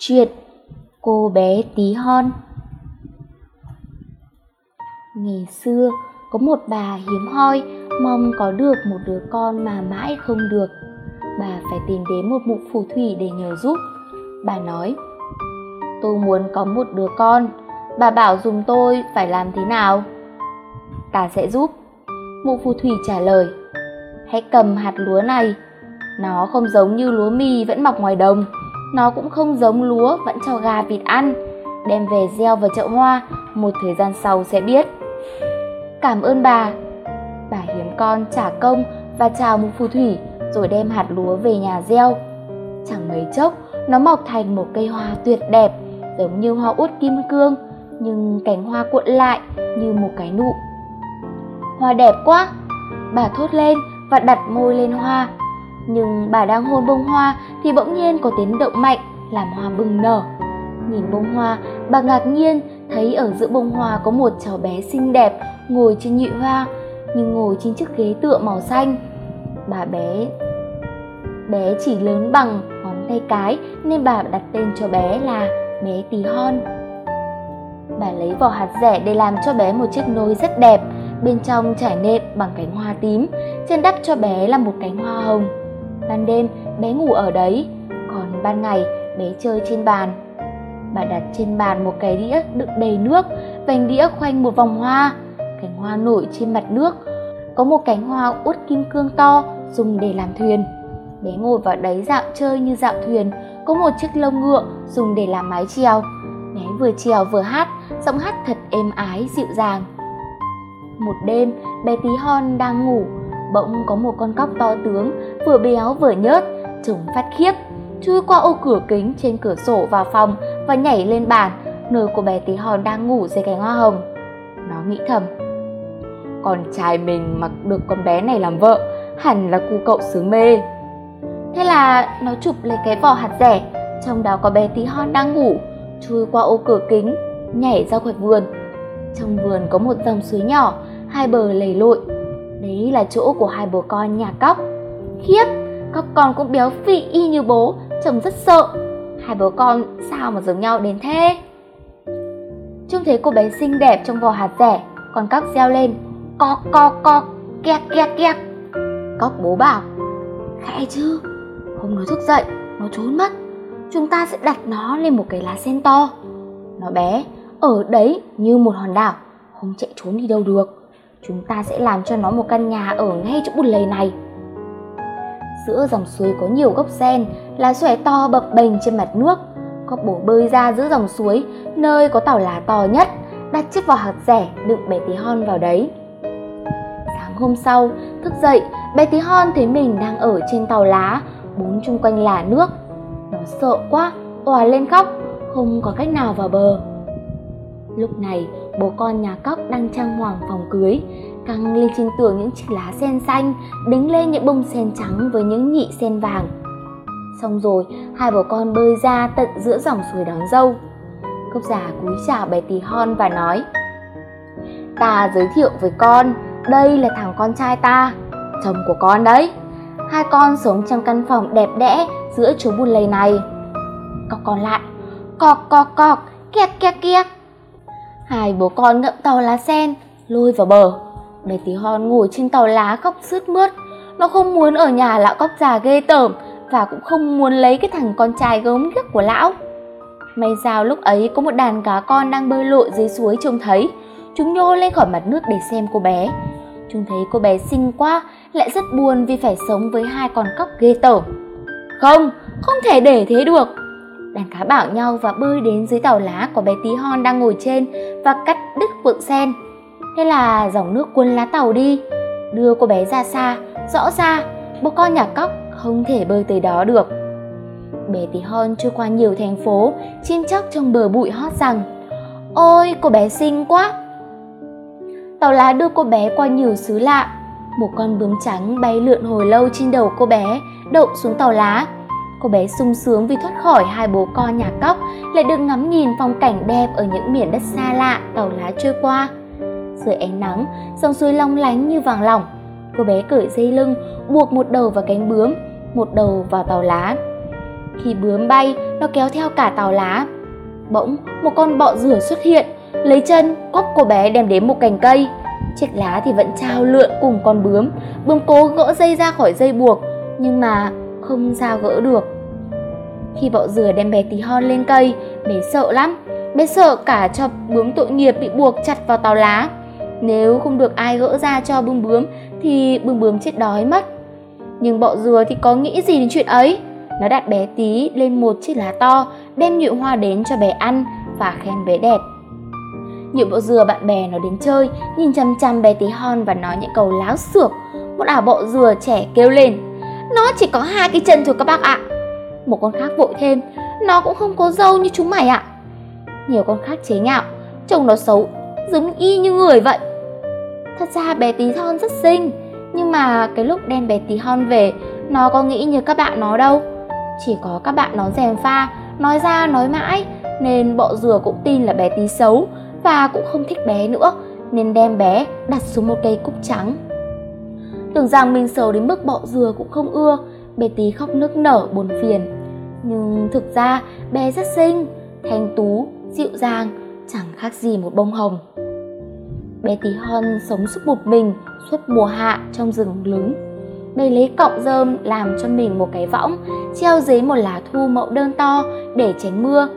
Chuyện Cô bé tí hon Ngày xưa, có một bà hiếm hoi mong có được một đứa con mà mãi không được. Bà phải tìm đến một mụ phù thủy để nhờ giúp. Bà nói, tôi muốn có một đứa con, bà bảo dùng tôi phải làm thế nào? Ta sẽ giúp. Mụ phù thủy trả lời, hãy cầm hạt lúa này, nó không giống như lúa mì vẫn mọc ngoài đồng nó cũng không giống lúa, vẫn cho gà vịt ăn. Đem về gieo vào chậu hoa, một thời gian sau sẽ biết. Cảm ơn bà. Bà hiếm con trả công và chào một phù thủy, rồi đem hạt lúa về nhà gieo. Chẳng mấy chốc, nó mọc thành một cây hoa tuyệt đẹp, giống như hoa út kim cương, nhưng cánh hoa cuộn lại như một cái nụ. Hoa đẹp quá! Bà thốt lên và đặt môi lên hoa nhưng bà đang hôn bông hoa thì bỗng nhiên có tiếng động mạnh, làm hoa bừng nở. Nhìn bông hoa, bà ngạc nhiên, thấy ở giữa bông hoa có một cháu bé xinh đẹp, ngồi trên nhụy hoa, nhưng ngồi trên chiếc ghế tựa màu xanh. Bà bé bé chỉ lớn bằng ngón tay cái, nên bà đặt tên cho bé là bé tí hon. Bà lấy vỏ hạt rẻ để làm cho bé một chiếc nôi rất đẹp, bên trong trải nệm bằng cánh hoa tím, trên đắp cho bé là một cánh hoa hồng ban đêm, bé ngủ ở đấy. Còn ban ngày, bé chơi trên bàn. Bà đặt trên bàn một cái đĩa đựng đầy nước, vành đĩa khoanh một vòng hoa. Cánh hoa nổi trên mặt nước. Có một cánh hoa út kim cương to dùng để làm thuyền. Bé ngồi vào đấy dạo chơi như dạo thuyền. Có một chiếc lông ngựa dùng để làm mái chèo. Bé vừa chèo vừa hát, giọng hát thật êm ái, dịu dàng. Một đêm, bé tí hon đang ngủ. Bỗng có một con cóc to tướng vừa béo vừa nhớt. Trông phát khiếp. Chui qua ô cửa kính trên cửa sổ vào phòng và nhảy lên bàn, nơi cô bé tí hon đang ngủ dưới cánh hoa hồng. Nó nghĩ thầm, con trai mình mặc được con bé này làm vợ, hẳn là cu cậu xứ mê. Thế là nó chụp lấy cái vỏ hạt rẻ, trong đó có bé tí hon đang ngủ, chui qua ô cửa kính, nhảy ra khỏi vườn. Trong vườn có một dòng suối nhỏ, hai bờ lầy lội. Đấy là chỗ của hai bố con nhà cóc. Khiếp, các con cũng béo phì y như bố chồng rất sợ. Hai bố con sao mà giống nhau đến thế? Trông thấy cô bé xinh đẹp trong vỏ hạt rẻ Con cóc reo lên co co co, kẹt kẹt kẹt. Cóc bố bảo Khẽ chứ, hôm nó thức dậy Nó trốn mất. Chúng ta sẽ đặt nó lên một cái lá sen to. Nó bé, ở đấy như một hòn đảo Không chạy trốn đi đâu được. Chúng ta sẽ làm cho nó một căn nhà ở ngay chỗ bùn lầy này giữa dòng suối có nhiều gốc sen, lá xòe to bập bềnh trên mặt nước. Cóc bổ bơi ra giữa dòng suối, nơi có tàu lá to nhất, đặt chiếc vỏ hạt rẻ đựng bé tí hon vào đấy. Sáng hôm sau, thức dậy, bé tí hon thấy mình đang ở trên tàu lá, bốn chung quanh là nước. Nó sợ quá, òa lên khóc, không có cách nào vào bờ. Lúc này, bố con nhà cóc đang trang hoàng phòng cưới căng lên trên tường những chiếc lá sen xanh đính lên những bông sen trắng với những nhị sen vàng. Xong rồi hai bố con bơi ra tận giữa dòng suối đón dâu. Cốc già cúi chào bé tí hon và nói ta giới thiệu với con đây là thằng con trai ta chồng của con đấy. Hai con sống trong căn phòng đẹp đẽ giữa chú bùn lầy này. Cọc còn lại cọc cọc cọc kẹt kẹt kẹt Hai bố con ngậm tàu lá sen, lôi vào bờ. Bé tí hon ngồi trên tàu lá khóc sướt mướt. Nó không muốn ở nhà lão cóc già ghê tởm và cũng không muốn lấy cái thằng con trai gớm ghiếc của lão. May sao lúc ấy có một đàn cá con đang bơi lội dưới suối trông thấy. Chúng nhô lên khỏi mặt nước để xem cô bé. Chúng thấy cô bé xinh quá, lại rất buồn vì phải sống với hai con cóc ghê tởm. Không, không thể để thế được đàn cá bảo nhau và bơi đến dưới tàu lá của bé tí hon đang ngồi trên và cắt đứt cuộn sen thế là dòng nước cuốn lá tàu đi đưa cô bé ra xa. Rõ ra bố con nhà cóc không thể bơi tới đó được. Bé tí hon trôi qua nhiều thành phố chim chóc trong bờ bụi hót rằng ôi cô bé xinh quá. Tàu lá đưa cô bé qua nhiều xứ lạ. Một con bướm trắng bay lượn hồi lâu trên đầu cô bé đậu xuống tàu lá. Cô bé sung sướng vì thoát khỏi hai bố con nhà cóc, lại được ngắm nhìn phong cảnh đẹp ở những miền đất xa lạ tàu lá trôi qua. Dưới ánh nắng, dòng suối long lánh như vàng lỏng. Cô bé cởi dây lưng, buộc một đầu vào cánh bướm, một đầu vào tàu lá. Khi bướm bay, nó kéo theo cả tàu lá. Bỗng, một con bọ rửa xuất hiện, lấy chân quắp cô bé đem đến một cành cây. Chiếc lá thì vẫn trao lượn cùng con bướm, bướm cố gỡ dây ra khỏi dây buộc, nhưng mà không sao gỡ được. Khi bọ rửa đem bé tí hon lên cây, bé sợ lắm, bé sợ cả cho bướm tội nghiệp bị buộc chặt vào tàu lá. Nếu không được ai gỡ ra cho bướm bướm thì bướm bướm chết đói mất. Nhưng bọ dừa thì có nghĩ gì đến chuyện ấy. Nó đặt bé tí lên một chiếc lá to, đem nhụy hoa đến cho bé ăn và khen bé đẹp. Nhụy bọ dừa bạn bè nó đến chơi, nhìn chăm chăm bé tí hon và nói những câu láo xược. Một ả bọ dừa trẻ kêu lên, nó chỉ có hai cái chân thôi các bác ạ. Một con khác vội thêm, nó cũng không có dâu như chúng mày ạ. Nhiều con khác chế nhạo, trông nó xấu, giống y như người vậy. Thật ra bé tí hon rất xinh, nhưng mà cái lúc đem bé tí hon về, nó có nghĩ như các bạn nó đâu. Chỉ có các bạn nó dèm pha, nói ra nói mãi, nên bọ rùa cũng tin là bé tí xấu và cũng không thích bé nữa, nên đem bé đặt xuống một cây cúc trắng. Tưởng rằng mình xấu đến mức bọ rùa cũng không ưa, bé tí khóc nức nở buồn phiền. Nhưng thực ra bé rất xinh, thanh tú, dịu dàng, chẳng khác gì một bông hồng. Bé tí hon sống suốt một mình suốt mùa hạ trong rừng lứng. Bé lấy cọng rơm làm cho mình một cái võng, treo dưới một lá thu mẫu đơn to để tránh mưa.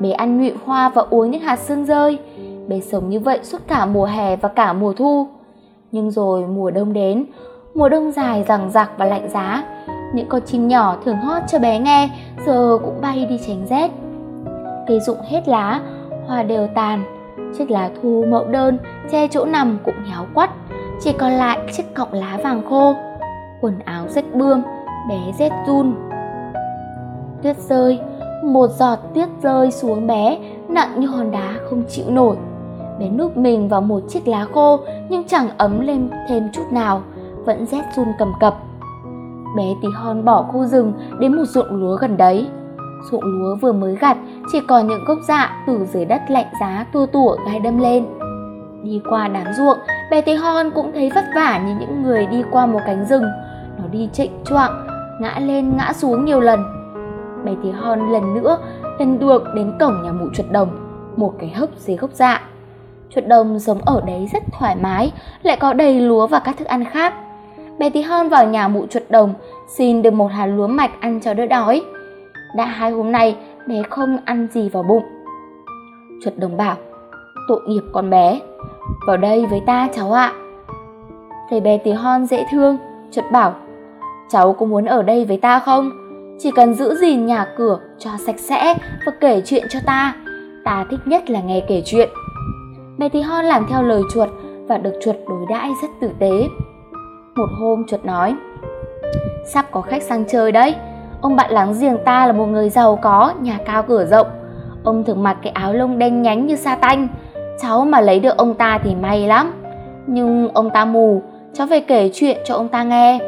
Bé ăn nhụy hoa và uống những hạt sương rơi. Bé sống như vậy suốt cả mùa hè và cả mùa thu. Nhưng rồi mùa đông đến, mùa đông dài rằng rạc và lạnh giá. Những con chim nhỏ thường hót cho bé nghe, giờ cũng bay đi tránh rét. Cây rụng hết lá, hoa đều tàn, chiếc lá thu mẫu đơn, che chỗ nằm cũng héo quắt. Chỉ còn lại chiếc cọng lá vàng khô, quần áo rách bươm, bé rét run. Tuyết rơi, một giọt tuyết rơi xuống bé, nặng như hòn đá không chịu nổi. Bé núp mình vào một chiếc lá khô, nhưng chẳng ấm lên thêm chút nào, vẫn rét run cầm cập. Bé tí hon bỏ khu rừng đến một ruộng lúa gần đấy. Ruộng lúa vừa mới gặt chỉ còn những gốc dạ từ dưới đất lạnh giá tua tủa gai đâm lên. Đi qua đám ruộng, bé tí hon cũng thấy vất vả như những người đi qua một cánh rừng. Nó đi trịnh choạng, ngã lên ngã xuống nhiều lần. Bé tí hon lần nữa, lần được đến cổng nhà mụ chuột đồng, một cái hốc dưới gốc dạ. Chuột đồng sống ở đấy rất thoải mái, lại có đầy lúa và các thức ăn khác. Bé tí hon vào nhà mụ chuột đồng, xin được một hạt lúa mạch ăn cho đỡ đói. Đã hai hôm nay bé không ăn gì vào bụng. Chuột đồng bảo, tội nghiệp con bé. Vào đây với ta cháu ạ. Thấy bé tí hon dễ thương, chuột bảo, cháu có muốn ở đây với ta không? Chỉ cần giữ gìn nhà cửa cho sạch sẽ và kể chuyện cho ta. Ta thích nhất là nghe kể chuyện. Bé tí hon làm theo lời chuột và được chuột đối đãi rất tử tế. Một hôm chuột nói, sắp có khách sang chơi đấy. Ông bạn láng giềng ta là một người giàu có, nhà cao cửa rộng. Ông thường mặc cái áo lông đen nhánh như sa tanh. Cháu mà lấy được ông ta thì may lắm. Nhưng ông ta mù, cháu phải kể chuyện cho ông ta nghe.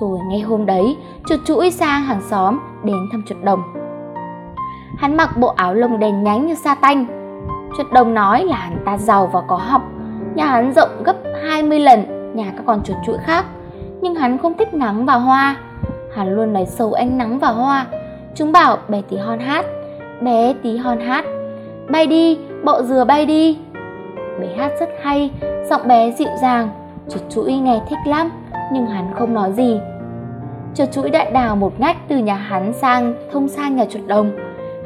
Rồi ngay hôm đấy, chuột chuỗi sang hàng xóm đến thăm chuột đồng. Hắn mặc bộ áo lông đen nhánh như sa tanh. Chuột đồng nói là hắn ta giàu và có học. Nhà hắn rộng gấp 20 lần nhà các con chuột chuỗi khác. Nhưng hắn không thích nắng và hoa hắn luôn nói xấu ánh nắng và hoa. Chúng bảo bé tí hon hát. Bé tí hon hát. Bay đi, bọ dừa bay đi. Bé hát rất hay, giọng bé dịu dàng. Chuột chuỗi nghe thích lắm, nhưng hắn không nói gì. Chuột chuỗi đã đào một ngách từ nhà hắn sang, thông sang nhà chuột đồng.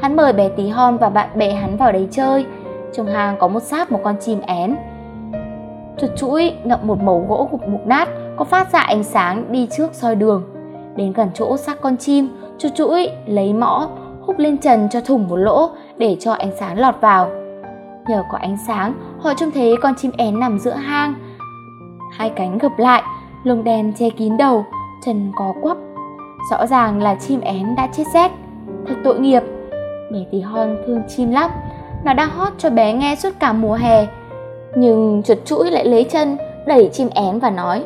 Hắn mời bé tí hon và bạn bè hắn vào đấy chơi. Trong hang có một xác một con chim én. Chuột chuỗi ngậm một mẩu gỗ gục mục nát, có phát ra ánh sáng đi trước soi đường. Đến gần chỗ xác con chim, chú chuỗi lấy mõ húc lên trần cho thủng một lỗ để cho ánh sáng lọt vào. Nhờ có ánh sáng, họ trông thấy con chim én nằm giữa hang. Hai cánh gập lại, lông đen che kín đầu, chân có quắp. Rõ ràng là chim én đã chết rét. Thật tội nghiệp. Bé tí hon thương chim lắm. Nó đã hót cho bé nghe suốt cả mùa hè. Nhưng chuột chuỗi lại lấy chân đẩy chim én và nói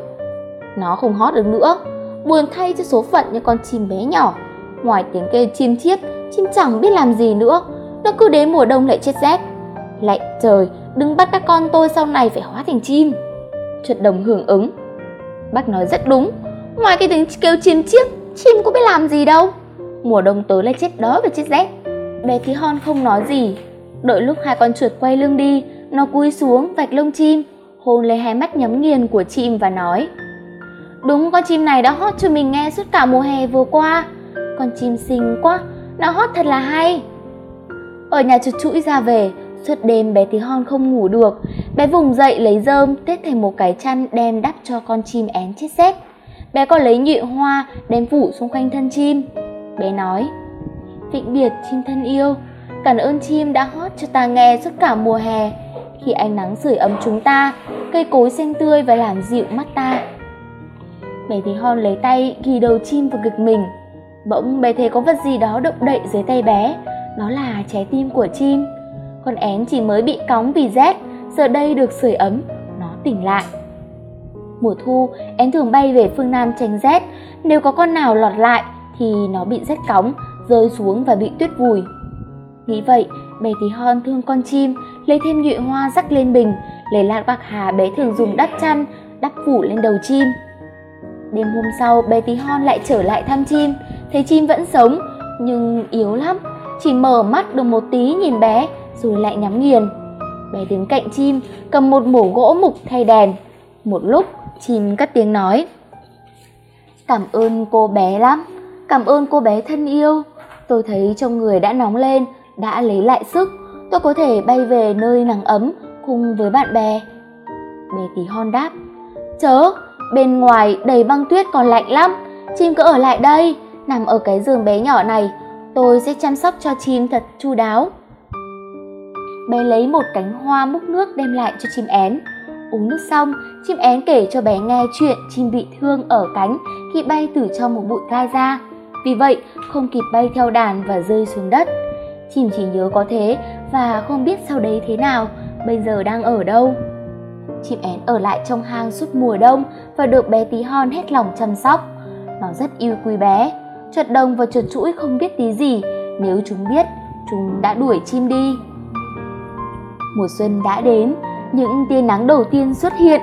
Nó không hót được nữa buồn thay cho số phận như con chim bé nhỏ. Ngoài tiếng kêu chim chiếp chim chẳng biết làm gì nữa. Nó cứ đến mùa đông lại chết rét. Lạnh trời, đừng bắt các con tôi sau này phải hóa thành chim. Chuột đồng hưởng ứng. Bác nói rất đúng. Ngoài cái tiếng kêu chim chiếc chim có biết làm gì đâu. Mùa đông tới là chết đói và chết rét. Bé tí hon không nói gì. Đợi lúc hai con chuột quay lưng đi, nó cúi xuống vạch lông chim, hôn lấy hai mắt nhắm nghiền của chim và nói đúng, con chim này đã hót cho mình nghe suốt cả mùa hè vừa qua. Con chim xinh quá, nó hót thật là hay. Ở nhà chuột chuỗi ra về, suốt đêm bé tí hon không ngủ được. Bé vùng dậy lấy rơm, tết thành một cái chăn đem đắp cho con chim én chết xét bé còn lấy nhụy hoa, đem phủ xung quanh thân chim. Bé nói vĩnh biệt chim thân yêu, cảm ơn chim đã hót cho ta nghe suốt cả mùa hè. Khi ánh nắng sưởi ấm chúng ta, cây cối xanh tươi và làm dịu mắt ta bé thấy hon lấy tay ghi đầu chim vào ngực mình. Bỗng bé thấy có vật gì đó động đậy dưới tay bé. Nó là trái tim của chim. Con én chỉ mới bị cóng vì rét, giờ đây được sưởi ấm. Nó tỉnh lại. Mùa thu, én thường bay về phương nam tránh rét. Nếu có con nào lọt lại thì nó bị rét cóng, rơi xuống và bị tuyết vùi. Nghĩ vậy, bé tí hon thương con chim, lấy thêm nhụy hoa rắc lên bình lấy lạt bạc hà bé thường dùng đắp chăn, đắp phủ lên đầu chim đêm hôm sau, bé tí hon lại trở lại thăm chim. Thấy chim vẫn sống, nhưng yếu lắm. Chỉ mở mắt được một tí nhìn bé, rồi lại nhắm nghiền. Bé đứng cạnh chim, cầm một mổ gỗ mục thay đèn. Một lúc, chim cất tiếng nói, cảm ơn cô bé lắm, cảm ơn cô bé thân yêu. Tôi thấy trong người đã nóng lên, đã lấy lại sức. Tôi có thể bay về nơi nắng ấm cùng với bạn bè. Bé tí hon đáp, chớ bên ngoài đầy băng tuyết còn lạnh lắm. Chim cứ ở lại đây, nằm ở cái giường bé nhỏ này. Tôi sẽ chăm sóc cho chim thật chu đáo. Bé lấy một cánh hoa múc nước đem lại cho chim én. Uống nước xong, chim én kể cho bé nghe chuyện chim bị thương ở cánh khi bay từ trong một bụi gai ra. Vì vậy, không kịp bay theo đàn và rơi xuống đất. Chim chỉ nhớ có thế và không biết sau đấy thế nào, bây giờ đang ở đâu chim én ở lại trong hang suốt mùa đông và được bé tí hon hết lòng chăm sóc. Nó rất yêu quý bé. Chuột đồng và chuột chuỗi không biết tí gì. Nếu chúng biết, chúng đã đuổi chim đi. Mùa xuân đã đến. Những tia nắng đầu tiên xuất hiện.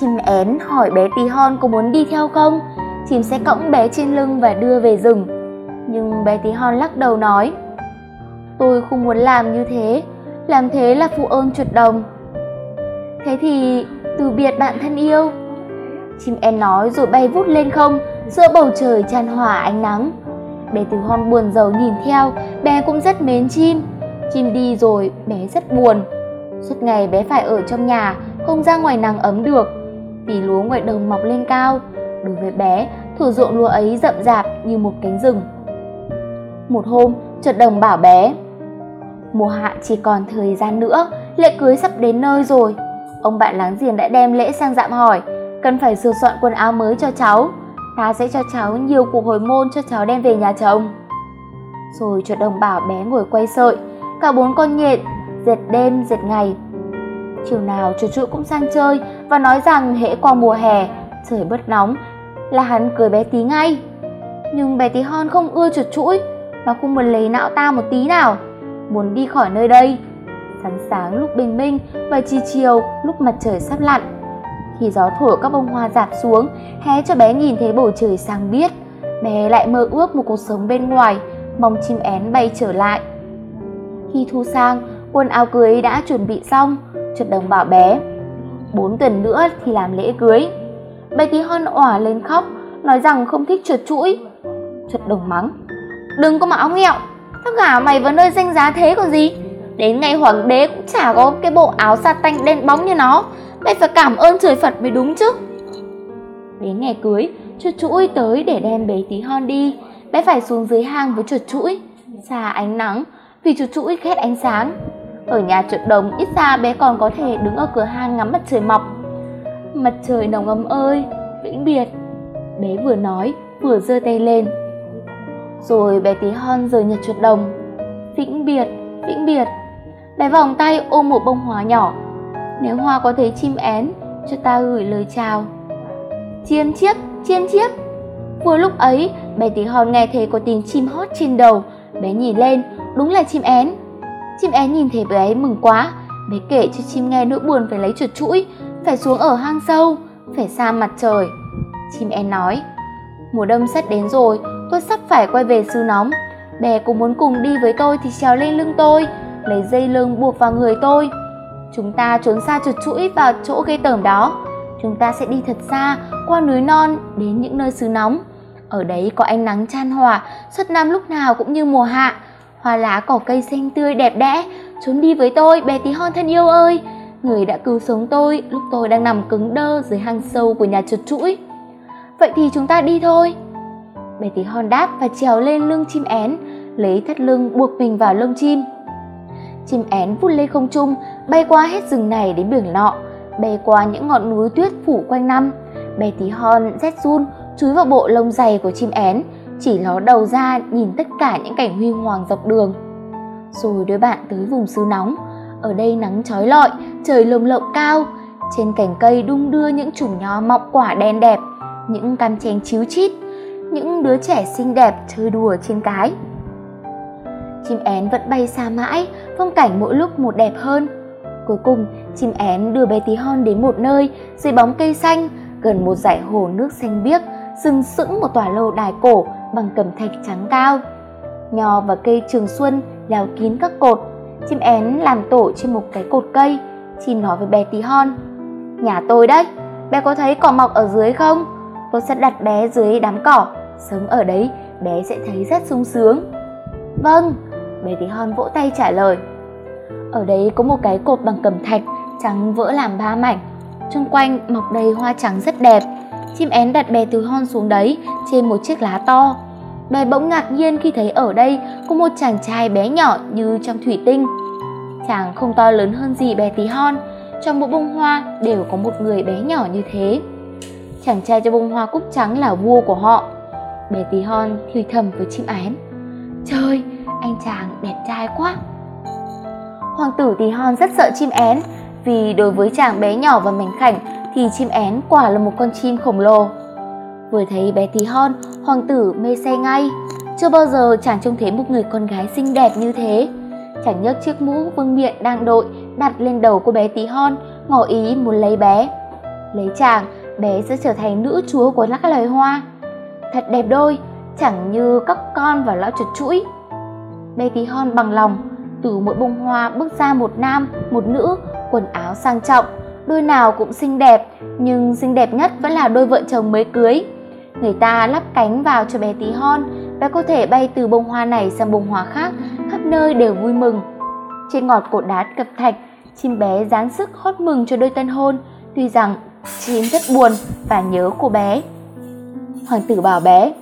Chim én hỏi bé tí hon có muốn đi theo không? Chim sẽ cõng bé trên lưng và đưa về rừng. Nhưng bé tí hon lắc đầu nói, tôi không muốn làm như thế. Làm thế là phụ ơn chuột đồng thế thì, từ biệt bạn thân yêu. Chim én nói rồi bay vút lên không, giữa bầu trời tràn hòa ánh nắng. Bé từ hon buồn rầu nhìn theo, bé cũng rất mến chim. Chim đi rồi, bé rất buồn. Suốt ngày bé phải ở trong nhà, không ra ngoài nắng ấm được. Vì lúa ngoài đồng mọc lên cao, đối với bé, thử ruộng lúa ấy rậm rạp như một cánh rừng. Một hôm chuột đồng bảo bé, mùa hạ chỉ còn thời gian nữa, lễ cưới sắp đến nơi rồi ông bạn láng giềng đã đem lễ sang dạm hỏi, cần phải sửa soạn quần áo mới cho cháu? Ta sẽ cho cháu nhiều cuộc hồi môn cho cháu đem về nhà chồng rồi chuột đồng bảo bé ngồi quay sợi, cả bốn con nhện, dệt đêm, dệt ngày. Chiều nào chuột chuỗi cũng sang chơi và nói rằng hễ qua mùa hè, trời bớt nóng, là hắn cười bé tí ngay. Nhưng bé tí hon không ưa chuột chuỗi nó không muốn lấy não ta một tí nào. Muốn đi khỏi nơi đây sáng sáng lúc bình minh và chiều chiều lúc mặt trời sắp lặn. Khi gió thổi các bông hoa dạp xuống, hé cho bé nhìn thấy bầu trời sáng biếc. Bé lại mơ ước một cuộc sống bên ngoài, mong chim én bay trở lại. Khi thu sang, quần áo cưới đã chuẩn bị xong chuột đồng bảo bé, bốn tuần nữa thì làm lễ cưới. Bé tí hon òa lên khóc, nói rằng không thích chuột chuỗi. Chuột đồng mắng, đừng có mà óng nghẹo, tao cả mày vào nơi danh giá thế còn gì? Đến ngày hoàng đế cũng chả có cái bộ áo sa tanh đen bóng như nó. Mày phải cảm ơn trời phật mới đúng chứ. Đến ngày cưới, chuột chuỗi tới để đem bé tí hon đi. Bé phải xuống dưới hang với chuột chuỗi, xa ánh nắng. Vì chuột chuỗi ghét ánh sáng. Ở nhà chuột đồng, ít ra bé còn có thể đứng ở cửa hang ngắm mặt trời mọc. Mặt trời nồng ấm ơi, vĩnh biệt. Bé vừa nói, vừa giơ tay lên. Rồi bé tí hon rời nhật chuột đồng. Vĩnh biệt vĩnh biệt bé vòng tay ôm một bông hoa nhỏ. Nếu hoa có thấy chim én cho ta gửi lời chào. Chiêm chiếc chiêm chiếc vừa lúc ấy bé tí hon nghe thấy có tiếng chim hót trên đầu. Bé nhìn lên đúng là chim én. Chim én nhìn thấy bé mừng quá. Bé kể cho chim nghe nỗi buồn phải lấy chuột chuỗi phải xuống ở hang sâu phải xa mặt trời. Chim én nói mùa đông sắp đến rồi tôi sắp phải quay về xứ nóng. Bé cũng muốn cùng đi với tôi thì trèo lên lưng tôi, lấy dây lưng buộc vào người tôi. Chúng ta trốn xa chuột chuỗi vào chỗ gây tởm đó. Chúng ta sẽ đi thật xa, qua núi non, đến những nơi xứ nóng. Ở đấy có ánh nắng chan hòa, suốt năm lúc nào cũng như mùa hạ. Hoa lá cỏ cây xanh tươi đẹp đẽ, trốn đi với tôi, bé tí hon thân yêu ơi. Người đã cứu sống tôi lúc tôi đang nằm cứng đơ dưới hang sâu của nhà chuột chuỗi. Vậy thì chúng ta đi thôi. Bé tí hon đáp và trèo lên lưng chim én, lấy thắt lưng buộc mình vào lông chim. Chim én vút lên không trung, bay qua hết rừng này đến biển nọ, bay qua những ngọn núi tuyết phủ quanh năm. Bé tí hon rét run, chúi vào bộ lông dày của chim én, chỉ ló đầu ra nhìn tất cả những cảnh huy hoàng dọc đường. Rồi đôi bạn tới vùng xứ nóng, ở đây nắng trói lọi, trời lồng lộng cao, trên cành cây đung đưa những chùm nho mọng quả đen đẹp, những cam chén chíu chít, những đứa trẻ xinh đẹp chơi đùa trên cái. Chim én vẫn bay xa mãi, phong cảnh mỗi lúc một đẹp hơn. Cuối cùng, chim én đưa bé tí hon đến một nơi dưới bóng cây xanh, gần một dải hồ nước xanh biếc, sừng sững một tòa lâu đài cổ bằng cẩm thạch trắng cao. Nho và cây trường xuân leo kín các cột, chim én làm tổ trên một cái cột cây. Chim nói với bé tí hon, nhà tôi đấy, bé có thấy cỏ mọc ở dưới không? Tôi sẽ đặt bé dưới đám cỏ, sống ở đấy bé sẽ thấy rất sung sướng. Vâng, bé tí hon vỗ tay trả lời. Ở đấy có một cái cột bằng cẩm thạch, trắng vỡ làm ba mảnh. Xung quanh mọc đầy hoa trắng rất đẹp. Chim én đặt bé tí hon xuống đấy trên một chiếc lá to. Bé bỗng ngạc nhiên khi thấy ở đây có một chàng trai bé nhỏ như trong thủy tinh. Chàng không to lớn hơn gì bé tí hon, trong mỗi bông hoa đều có một người bé nhỏ như thế. Chàng trai cho bông hoa cúc trắng là vua của họ. Bé tí hon thì thầm với chim én. Trời, anh chàng đẹp trai quá. Hoàng tử tí hon rất sợ chim én, vì đối với chàng bé nhỏ và mảnh khảnh thì chim én quả là một con chim khổng lồ. Vừa thấy bé tí hon, hoàng tử mê say ngay. Chưa bao giờ chàng trông thấy một người con gái xinh đẹp như thế. Chàng nhấc chiếc mũ vương miện đang đội đặt lên đầu cô bé tí hon, ngỏ ý muốn lấy bé. Lấy chàng, bé sẽ trở thành nữ chúa của các loài hoa. Thật đẹp đôi, chẳng như các con và lão chuột chuỗi. Bé tí hon bằng lòng, từ mỗi bông hoa bước ra một nam, một nữ, quần áo sang trọng, đôi nào cũng xinh đẹp, nhưng xinh đẹp nhất vẫn là đôi vợ chồng mới cưới. Người ta lắp cánh vào cho bé tí hon, bé có thể bay từ bông hoa này sang bông hoa khác, khắp nơi đều vui mừng. Trên ngọt cột đá cập thạch, chim bé dán sức hót mừng cho đôi tân hôn, tuy rằng chim rất buồn và nhớ cô bé. Hoàng tử bảo bé,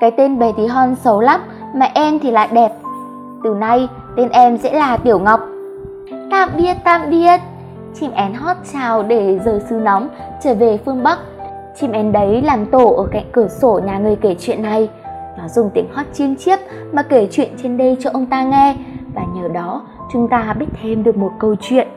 cái tên bé tí hon xấu lắm, mà em thì lại đẹp. Từ nay, tên em sẽ là Tiểu Ngọc. Tạm biệt, tạm biệt. Chim én hót chào để rời xứ nóng, trở về phương Bắc. Chim én đấy làm tổ ở cạnh cửa sổ nhà người kể chuyện này. Nó dùng tiếng hót chiêm chiếp mà kể chuyện trên đây cho ông ta nghe và nhờ đó chúng ta biết thêm được một câu chuyện